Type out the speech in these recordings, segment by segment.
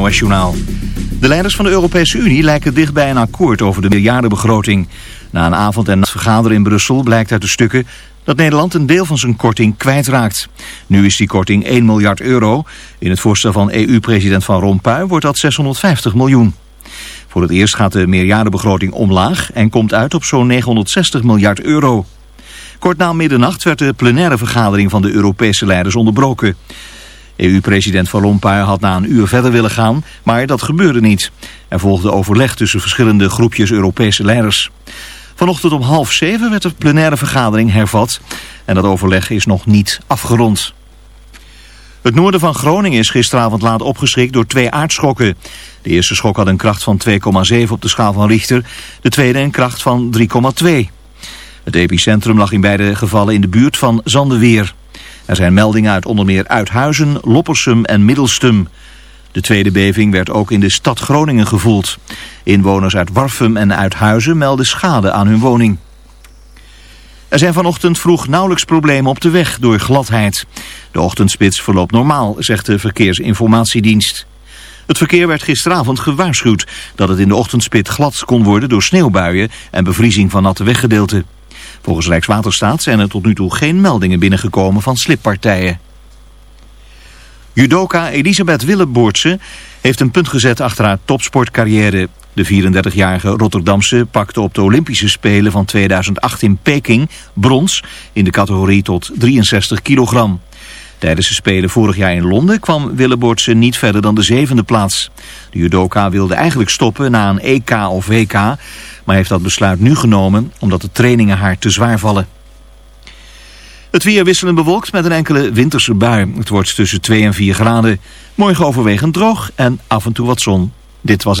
NOS Journaal. De leiders van de Europese Unie lijken dichtbij een akkoord over de miljardenbegroting. Na een avond en vergaderen in Brussel blijkt uit de stukken dat Nederland een deel van zijn korting kwijtraakt. Nu is die korting 1 miljard euro. In het voorstel van EU-president Van Rompuy wordt dat 650 miljoen. Voor het eerst gaat de meerjarenbegroting omlaag en komt uit op zo'n 960 miljard euro. Kort na middernacht werd de plenaire vergadering van de Europese leiders onderbroken. EU-president Van Rompuy had na een uur verder willen gaan, maar dat gebeurde niet. Er volgde overleg tussen verschillende groepjes Europese leiders. Vanochtend om half zeven werd de plenaire vergadering hervat en dat overleg is nog niet afgerond. Het noorden van Groningen is gisteravond laat opgeschrikt door twee aardschokken. De eerste schok had een kracht van 2,7 op de schaal van Richter, de tweede een kracht van 3,2. Het epicentrum lag in beide gevallen in de buurt van Zandeweer. Er zijn meldingen uit onder meer Uithuizen, Loppersum en Middelstum. De tweede beving werd ook in de stad Groningen gevoeld. Inwoners uit Warfum en Uithuizen melden schade aan hun woning. Er zijn vanochtend vroeg nauwelijks problemen op de weg door gladheid. De ochtendspits verloopt normaal, zegt de Verkeersinformatiedienst. Het verkeer werd gisteravond gewaarschuwd dat het in de ochtendspit glad kon worden door sneeuwbuien en bevriezing van natte weggedeelten. Volgens Rijkswaterstaat zijn er tot nu toe geen meldingen binnengekomen van slippartijen. Judoka Elisabeth Willeboortse heeft een punt gezet achter haar topsportcarrière. De 34-jarige Rotterdamse pakte op de Olympische Spelen van 2008 in Peking brons in de categorie tot 63 kilogram. Tijdens de Spelen vorig jaar in Londen kwam Willeboortse niet verder dan de zevende plaats. De judoka wilde eigenlijk stoppen na een EK of WK, maar heeft dat besluit nu genomen omdat de trainingen haar te zwaar vallen. Het weer wisselend bewolkt met een enkele winterse bui. Het wordt tussen 2 en 4 graden. Morgen overwegend droog en af en toe wat zon. Dit was...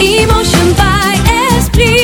Emotion by Esprit.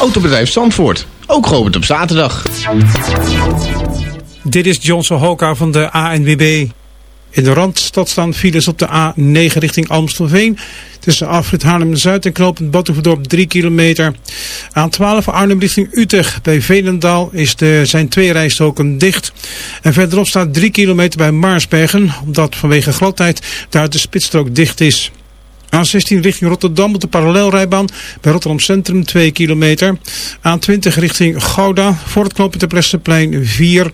Autobedrijf Zandvoort, ook geopend op zaterdag. Dit is Johnson Hoka van de ANWB. In de Randstad staan files op de A9 richting Amstelveen. Tussen afrit Haarlem-Zuid en knooppunt Batuverdorp 3 kilometer. A12 Arnhem richting Utrecht. Bij Velendaal is de, zijn twee rijstoken dicht. En verderop staat 3 kilometer bij Maarsbergen. Omdat vanwege gladheid daar de spitsstrook dicht is. A16 richting Rotterdam op de parallelrijbaan bij Rotterdam Centrum 2 kilometer. A20 richting Gouda voor het knooppunt de Plessenplein 4.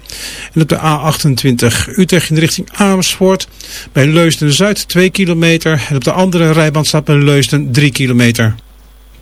En op de A28 Utrecht in de richting Amersfoort bij Leusden Zuid 2 kilometer. En op de andere rijbaan staat bij Leusden 3 kilometer.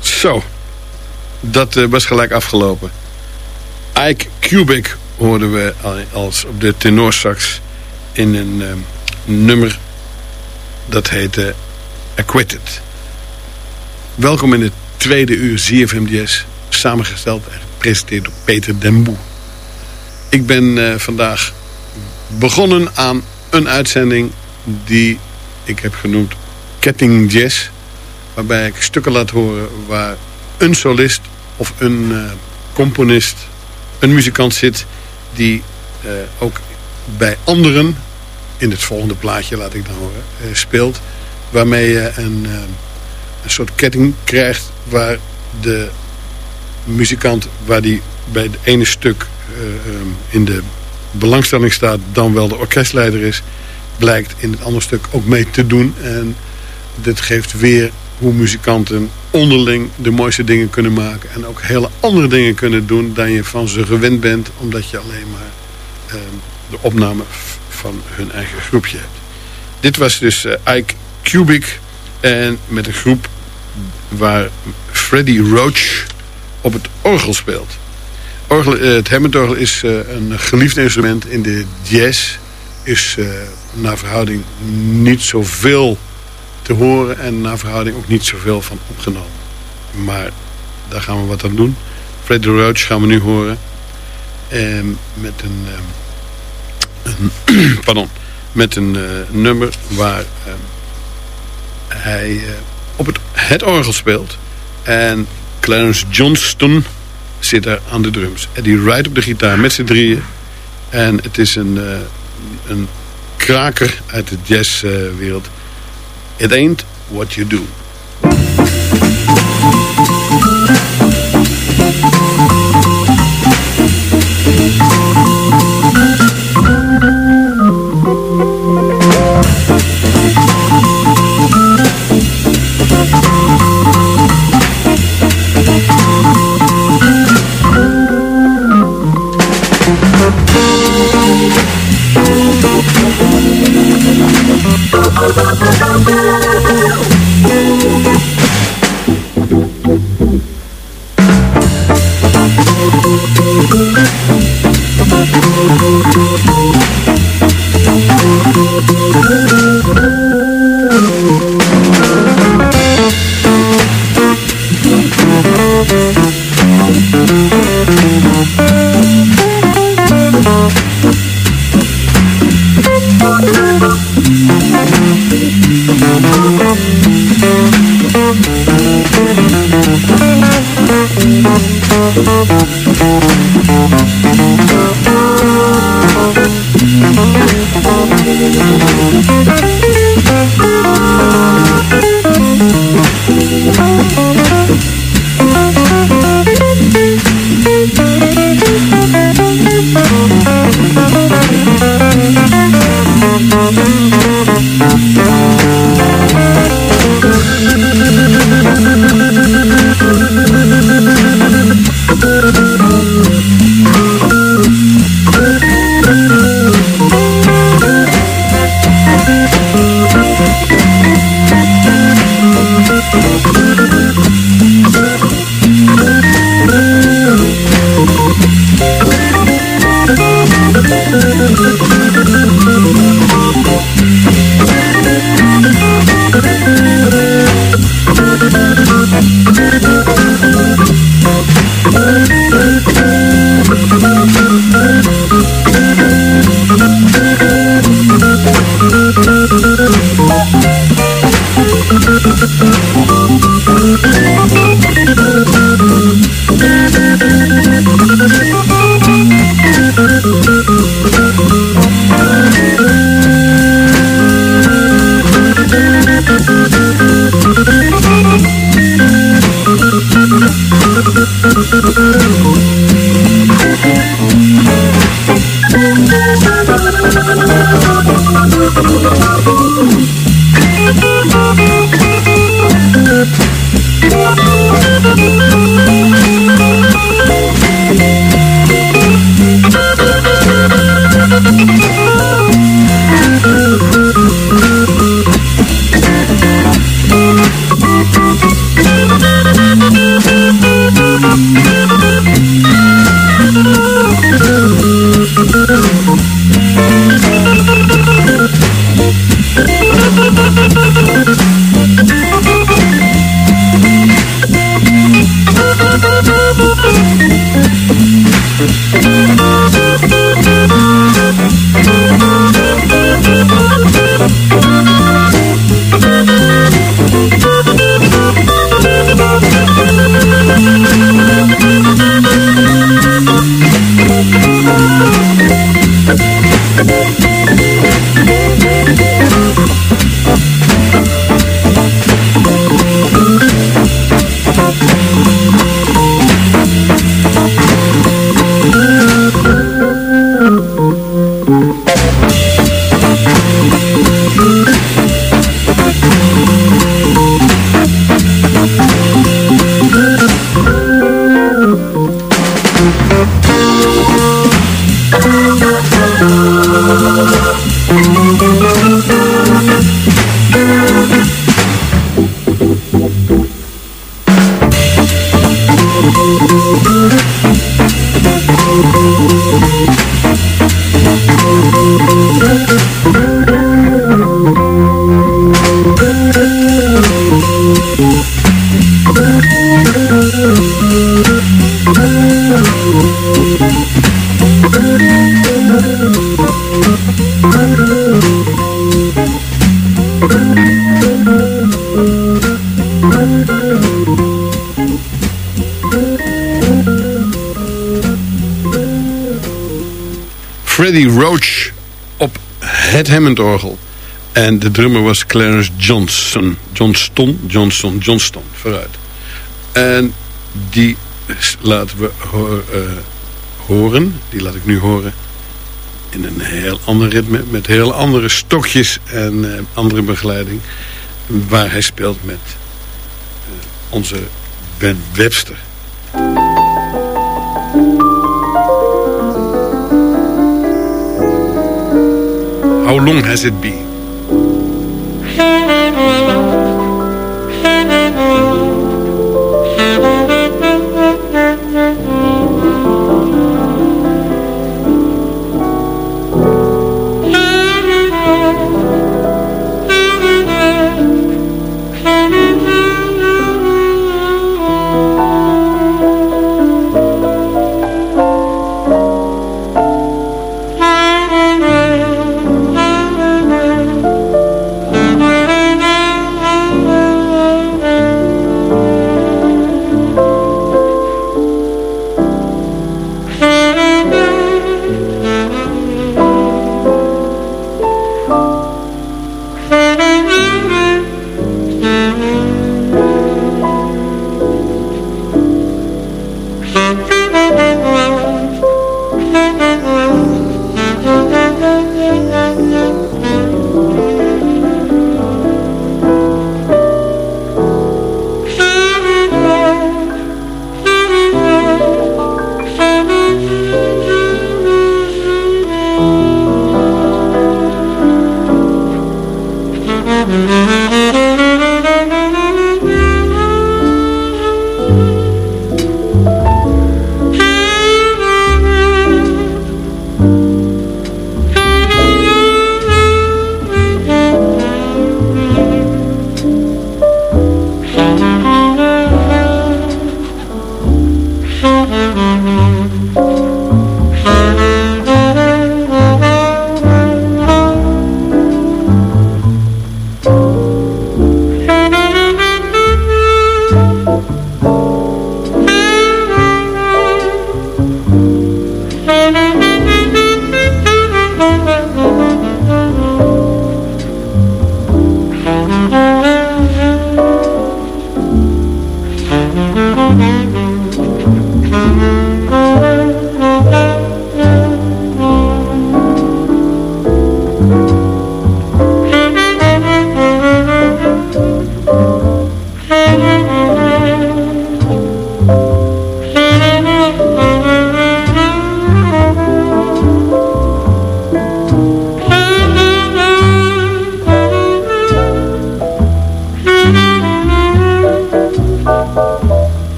Zo, dat uh, was gelijk afgelopen. Ike Kubik hoorden we als op de tenorsax in een um, nummer dat heette Acquitted. Welkom in het tweede uur ZFM Jazz, samengesteld en gepresenteerd door Peter Demboe. Ik ben uh, vandaag begonnen aan een uitzending die ik heb genoemd Ketting Jazz waarbij ik stukken laat horen waar een solist of een uh, componist, een muzikant zit die uh, ook bij anderen, in het volgende plaatje laat ik dan horen, speelt. Waarmee je een, een soort ketting krijgt waar de muzikant, waar die bij het ene stuk um, in de belangstelling staat, dan wel de orkestleider is, blijkt in het andere stuk ook mee te doen. En dit geeft weer hoe muzikanten onderling de mooiste dingen kunnen maken. En ook hele andere dingen kunnen doen dan je van ze gewend bent. Omdat je alleen maar uh, de opname van hun eigen groepje hebt. Dit was dus eh, Ike Cubic en met een groep waar Freddie Roach op het orgel speelt. Orgel, eh, het Hammondorgel is eh, een geliefd instrument in de jazz. Is uh, naar verhouding niet zoveel te horen en naar verhouding ook niet zoveel van opgenomen. Maar daar gaan we wat aan doen. Freddie Roach gaan we nu horen. En met een, een pardon, met een nummer waar hij op het, het orgel speelt. En Clarence Johnston zit daar aan de drums. Eddie Wright op de gitaar met z'n drieën. En het is een, uh, een kraker uit de jazzwereld. Uh, It ain't what you do. Hammond-orgel. En de drummer was Clarence Johnson. Johnston, Johnson, Johnston, vooruit. En die laten we eh, horen, die laat ik nu horen... in een heel ander ritme, met heel andere stokjes en eh, andere begeleiding... waar hij speelt met eh, onze Ben Webster. How long has it been?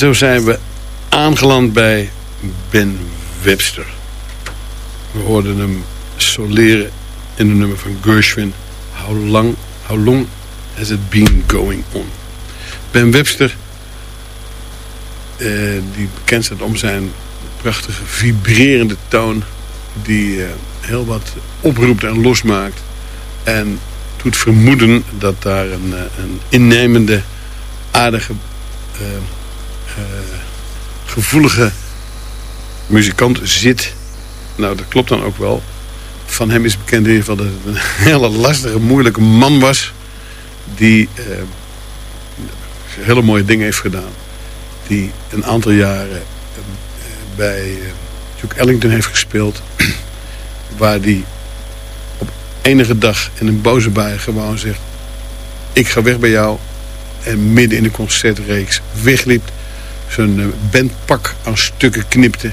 Zo zijn we aangeland bij Ben Webster. We hoorden hem soleren in de nummer van Gershwin. How long, how long has it been going on? Ben Webster, eh, die bekend staat om zijn prachtige vibrerende toon... die eh, heel wat oproept en losmaakt. En doet vermoeden dat daar een, eh, een innemende, aardige, uh, gevoelige muzikant zit. Nou, dat klopt dan ook wel. Van hem is bekend in ieder geval dat het een hele lastige, moeilijke man was. Die uh, hele mooie dingen heeft gedaan. Die een aantal jaren bij Duke Ellington heeft gespeeld. Waar die enige dag in een boze bui gewoon zegt... ik ga weg bij jou. En midden in de concertreeks wegliep. Zijn bandpak aan stukken knipte.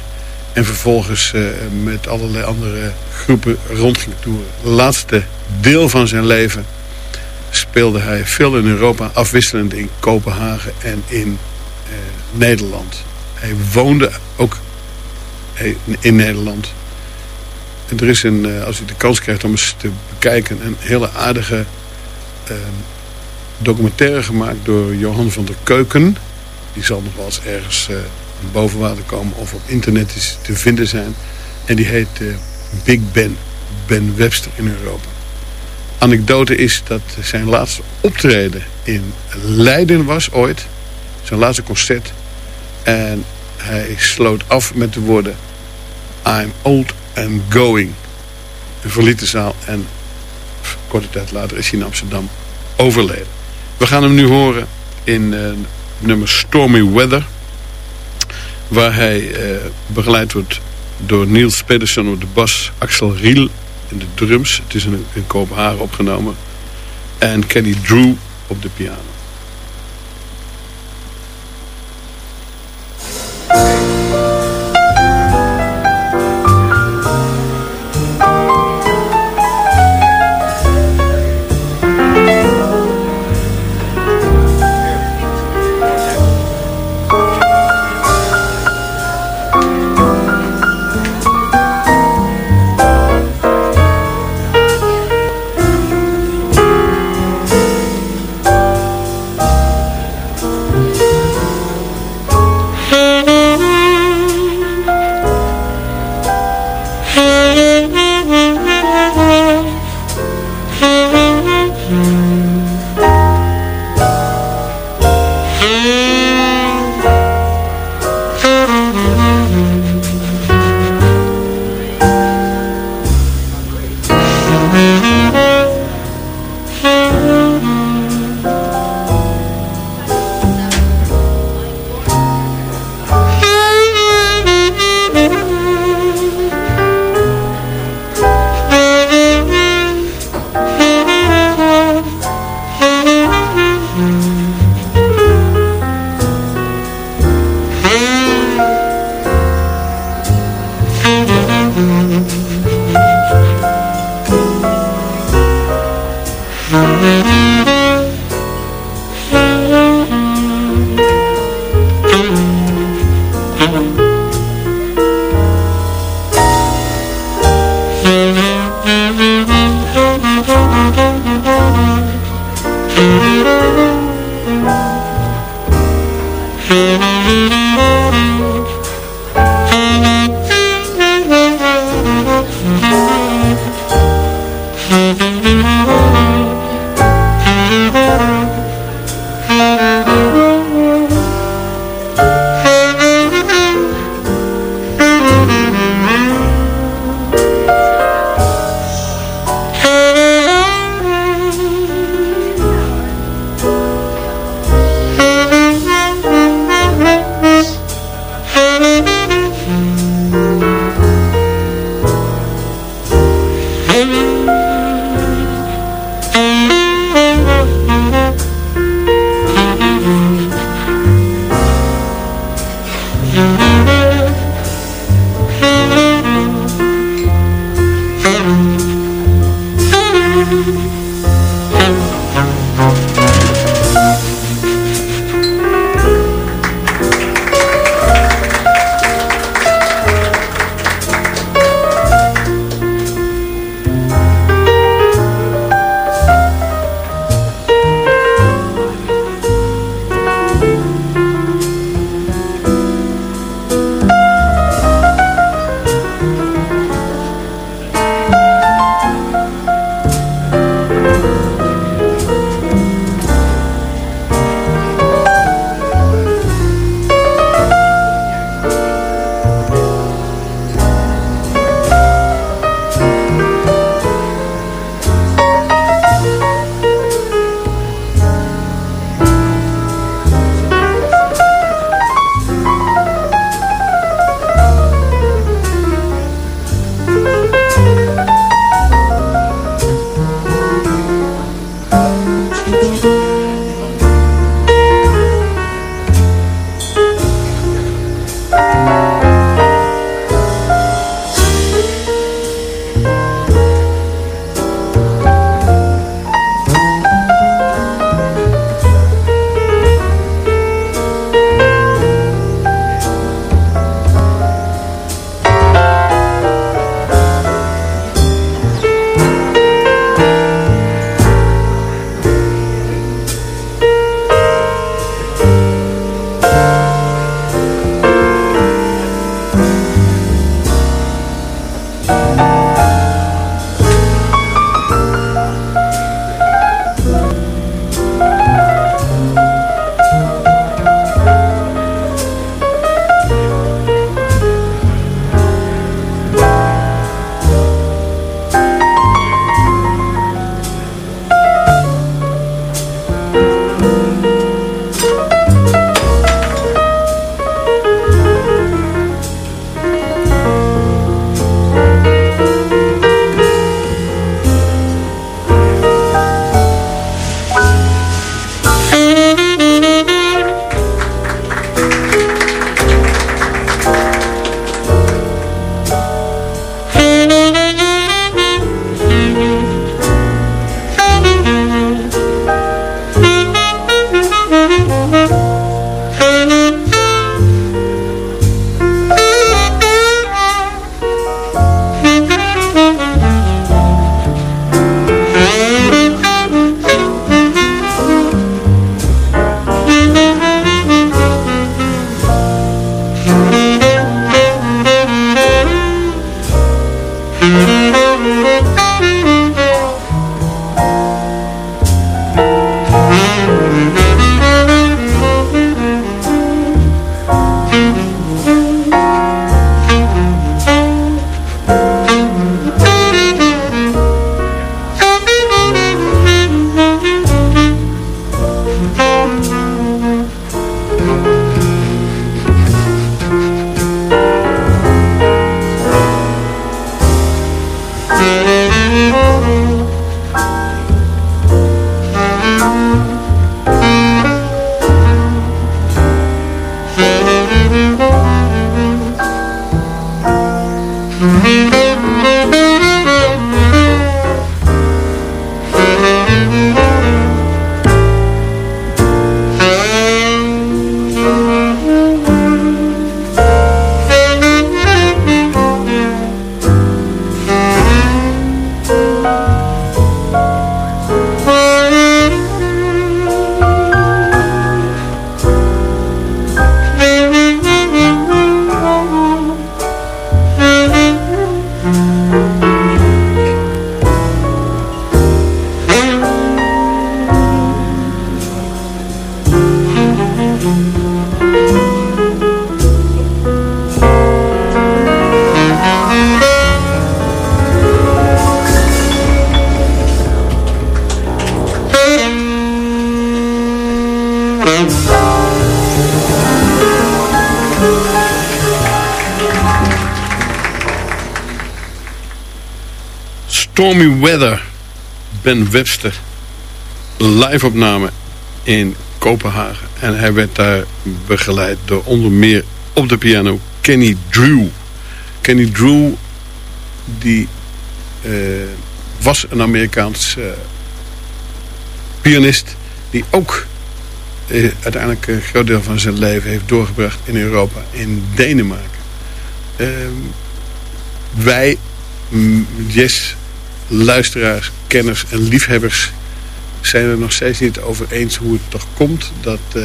En vervolgens uh, met allerlei andere groepen rond ging toeren. laatste deel van zijn leven speelde hij veel in Europa. Afwisselend in Kopenhagen en in uh, Nederland. Hij woonde ook in Nederland. Er is een, als u de kans krijgt om eens te bekijken... een hele aardige documentaire gemaakt door Johan van der Keuken. Die zal nog wel eens ergens boven water komen of op internet is te vinden zijn. En die heet uh, Big Ben, Ben Webster in Europa. Anekdote is dat zijn laatste optreden in Leiden was ooit. Zijn laatste concert. En hij sloot af met de woorden... I'm old and going. Verliet de zaal en korte tijd later is hij in Amsterdam overleden. We gaan hem nu horen in uh, nummer Stormy Weather waar hij eh, begeleid wordt door Niels Pedersen op de bas, Axel Riel in de drums. Het is in, in Kopenhagen opgenomen. En Kenny Drew op de piano. Stormy Weather, Ben Webster. Live opname in Kopenhagen. En hij werd daar begeleid door onder meer op de piano Kenny Drew. Kenny Drew die eh, was een Amerikaans eh, pianist die ook uiteindelijk een groot deel van zijn leven heeft doorgebracht in Europa, in Denemarken. Ehm, wij, yes, luisteraars, kenners en liefhebbers zijn er nog steeds niet over eens hoe het toch komt dat uh,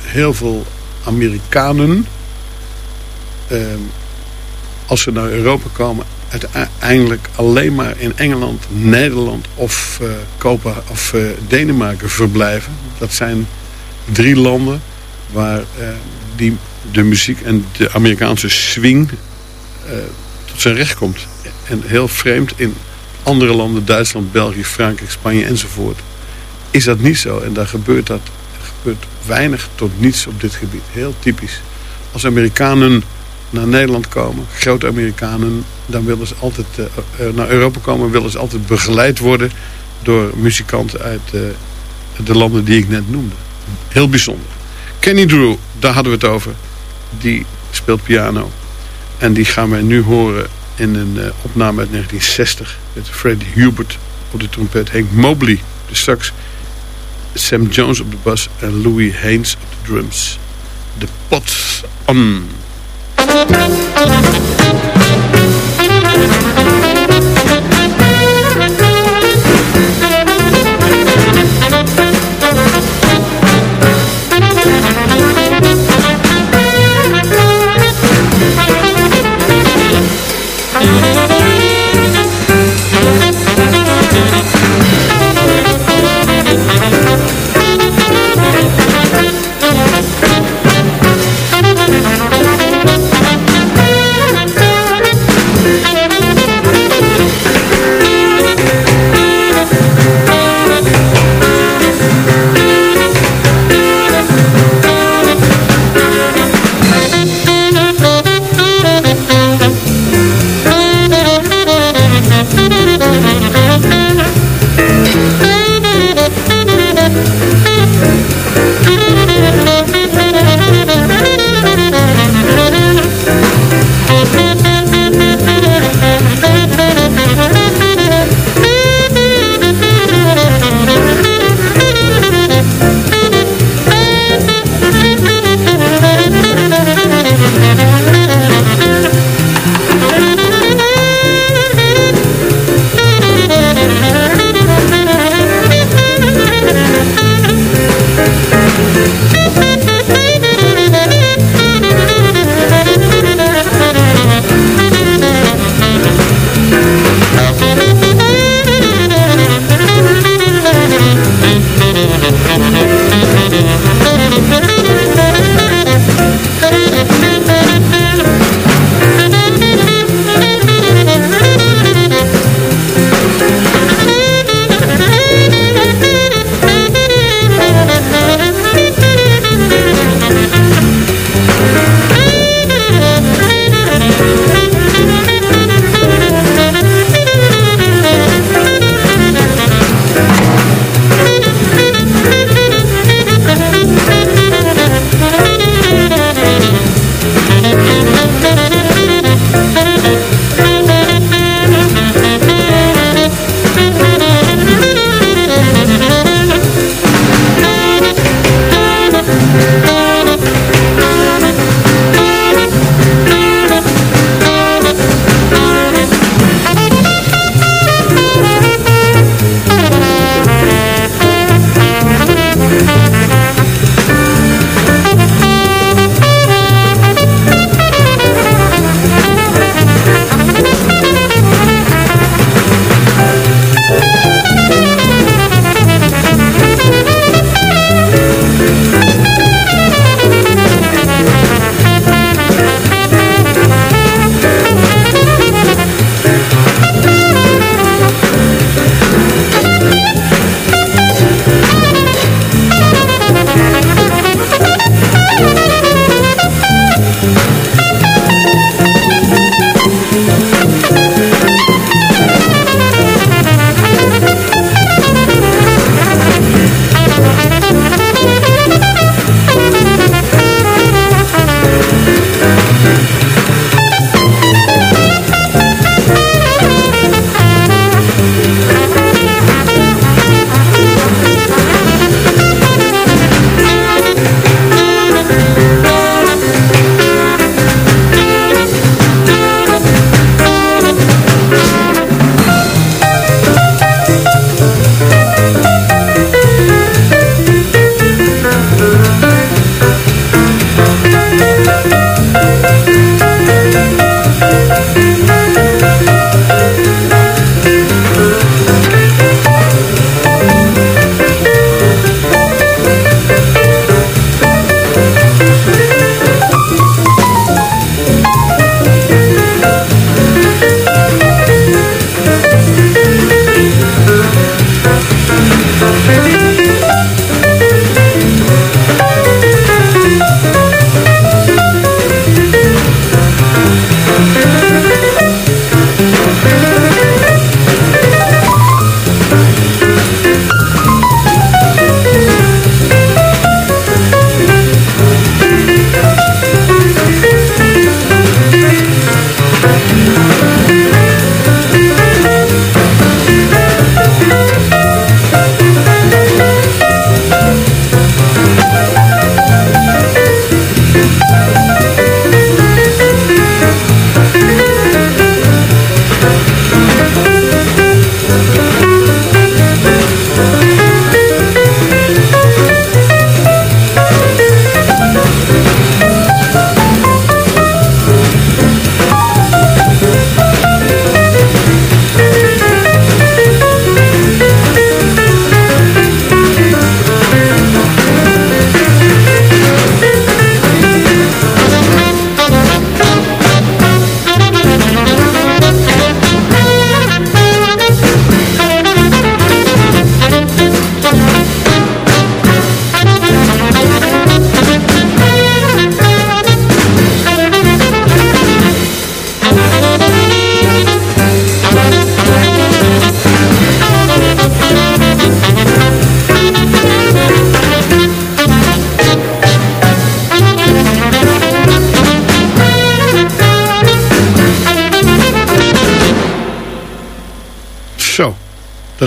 heel veel Amerikanen, uh, als ze naar Europa komen, uiteindelijk alleen maar in Engeland, Nederland of, uh, Kopen, of Denemarken verblijven. Dat zijn drie landen waar die, de muziek en de Amerikaanse swing tot zijn recht komt. En heel vreemd in andere landen, Duitsland, België, Frankrijk, Spanje enzovoort, is dat niet zo. En daar gebeurt, dat, gebeurt weinig tot niets op dit gebied. Heel typisch. Als Amerikanen naar Nederland komen, grote Amerikanen, dan willen ze altijd uh, naar Europa komen, willen ze altijd begeleid worden door muzikanten uit de landen die ik net noemde. Heel bijzonder. Kenny Drew, daar hadden we het over. Die speelt piano. En die gaan wij nu horen in een uh, opname uit 1960 met Freddie Hubert op de trompet, Hank Mobley op de sax, Sam Jones op de bas en Louis Haynes op de drums. De Pots On.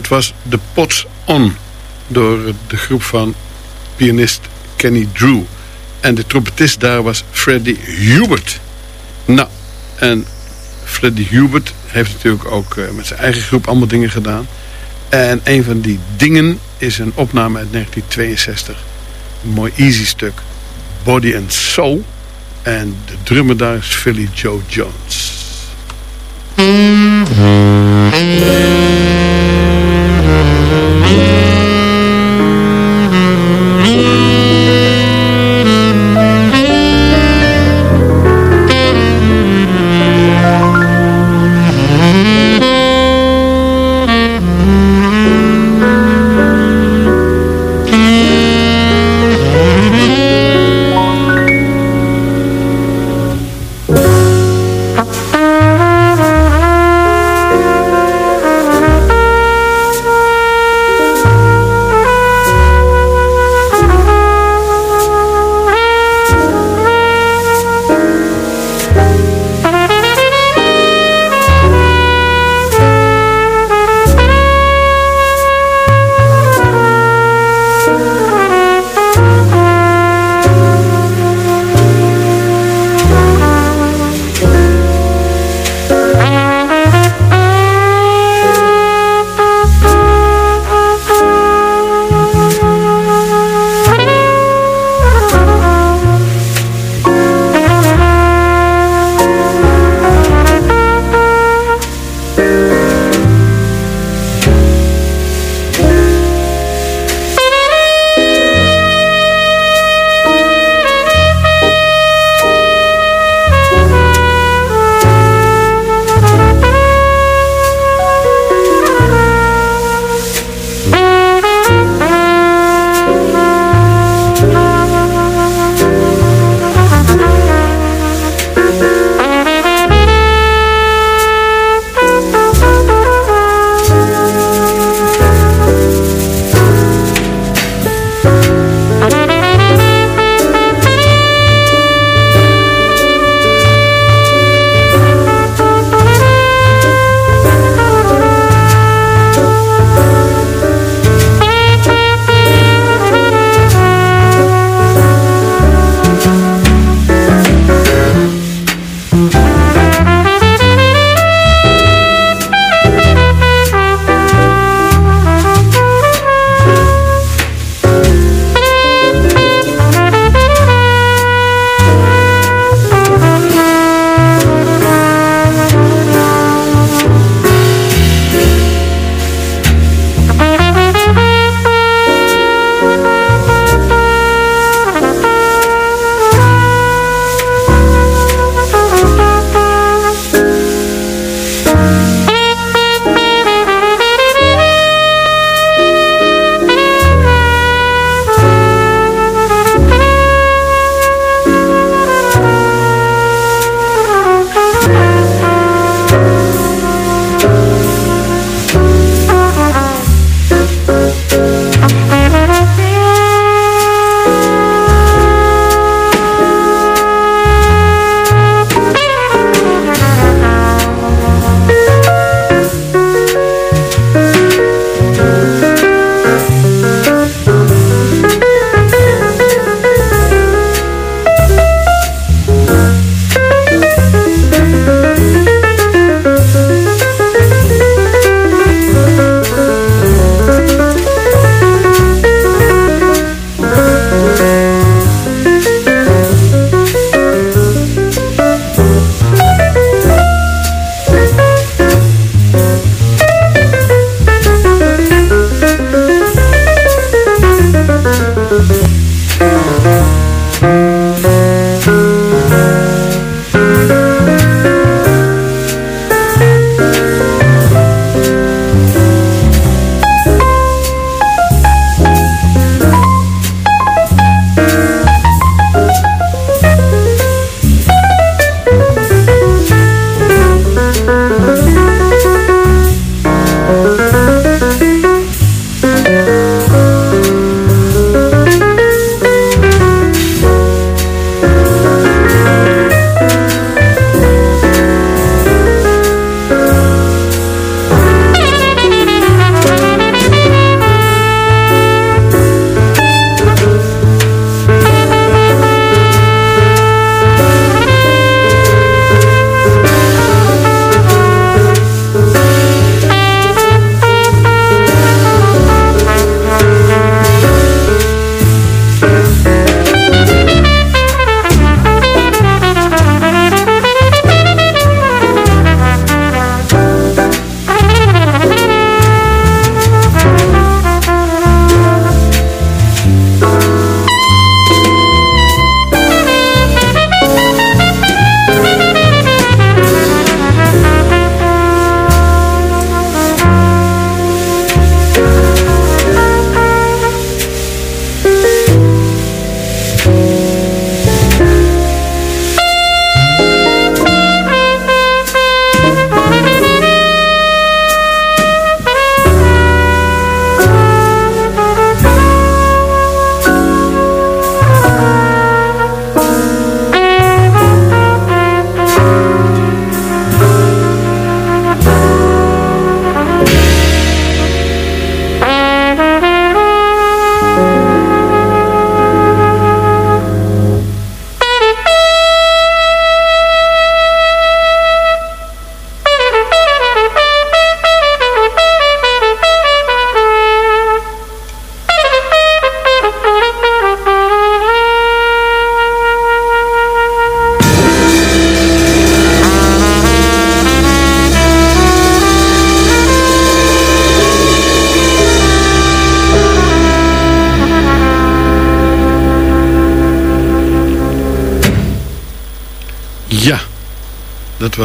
Dat was The Pots On door de groep van pianist Kenny Drew. En de trompetist daar was Freddie Hubert. Nou, en Freddie Hubert heeft natuurlijk ook eh, met zijn eigen groep allemaal dingen gedaan. En een van die dingen is een opname uit 1962. Een mooi easy stuk. Body and Soul. En de drummer daar is Philly Joe Jones.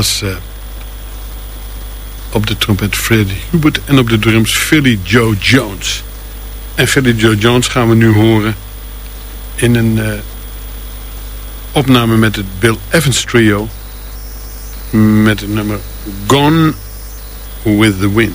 Eh, op de trompet Freddie Hubert en op de drums Philly Joe Jones. En Philly Joe Jones gaan we nu horen in een uh, opname met het Bill Evans Trio met het nummer Gone with the Wind.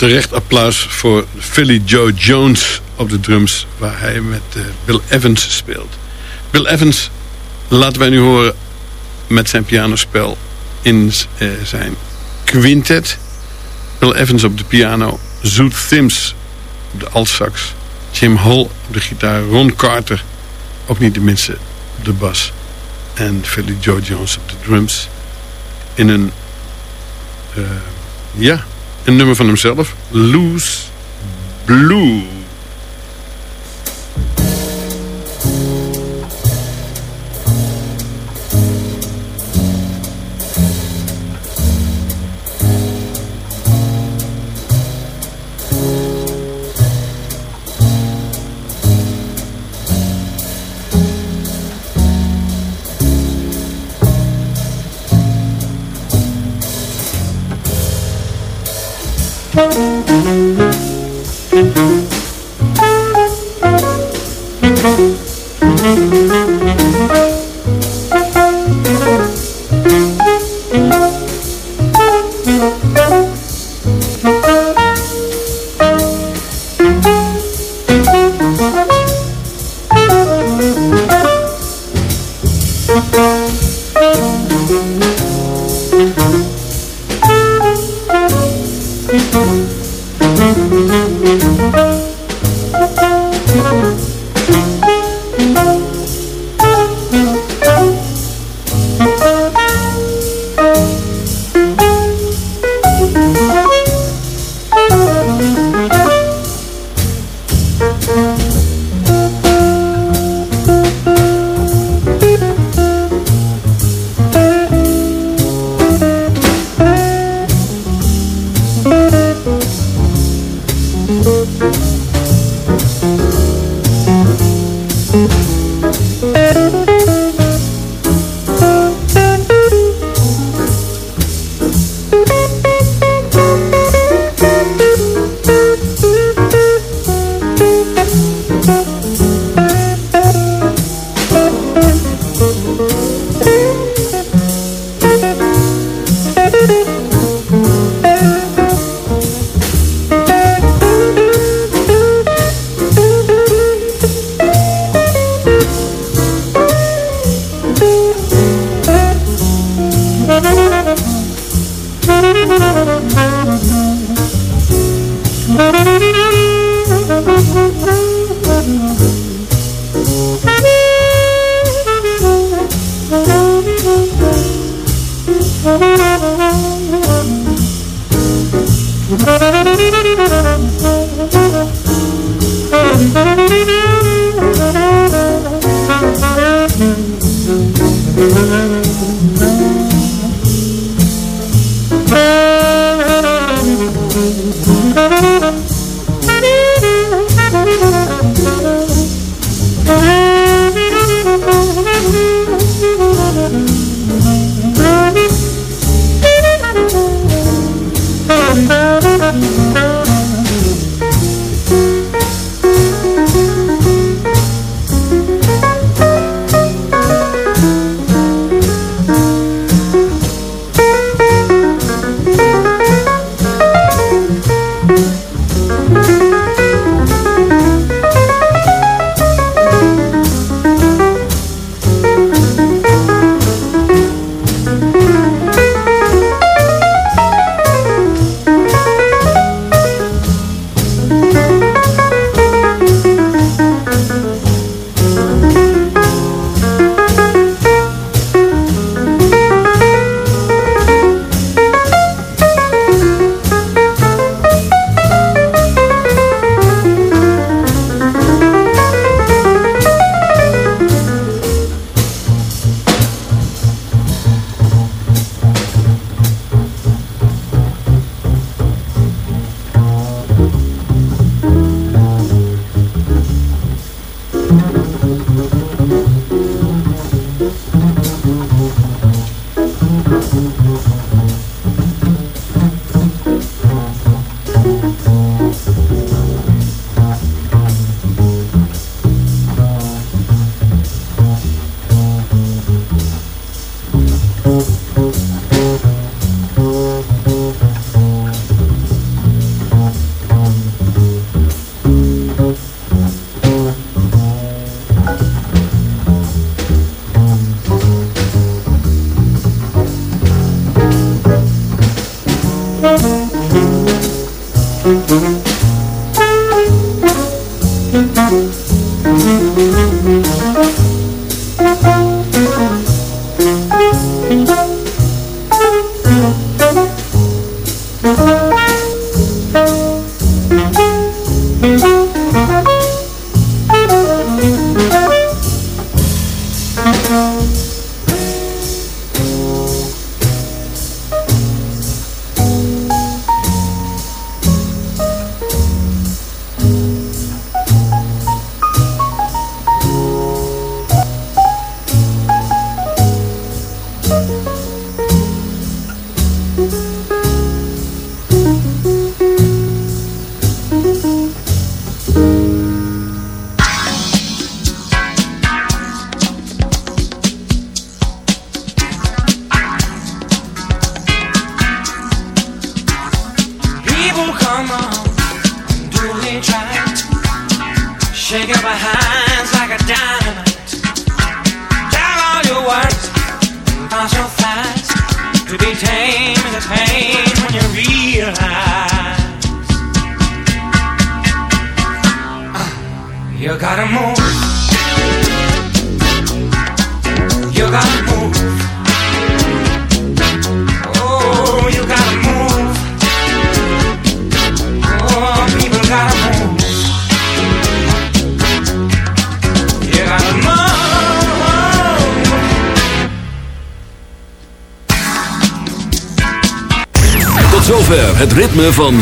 Terecht applaus voor Philly Joe Jones op de drums... waar hij met eh, Bill Evans speelt. Bill Evans laten wij nu horen met zijn pianospel in eh, zijn quintet. Bill Evans op de piano, Zoet Thims op de altsax... Jim Hall op de gitaar, Ron Carter, ook niet de minste, op de bas... en Philly Joe Jones op de drums... in een... Uh, ja, een nummer van hemzelf. Loose Blue.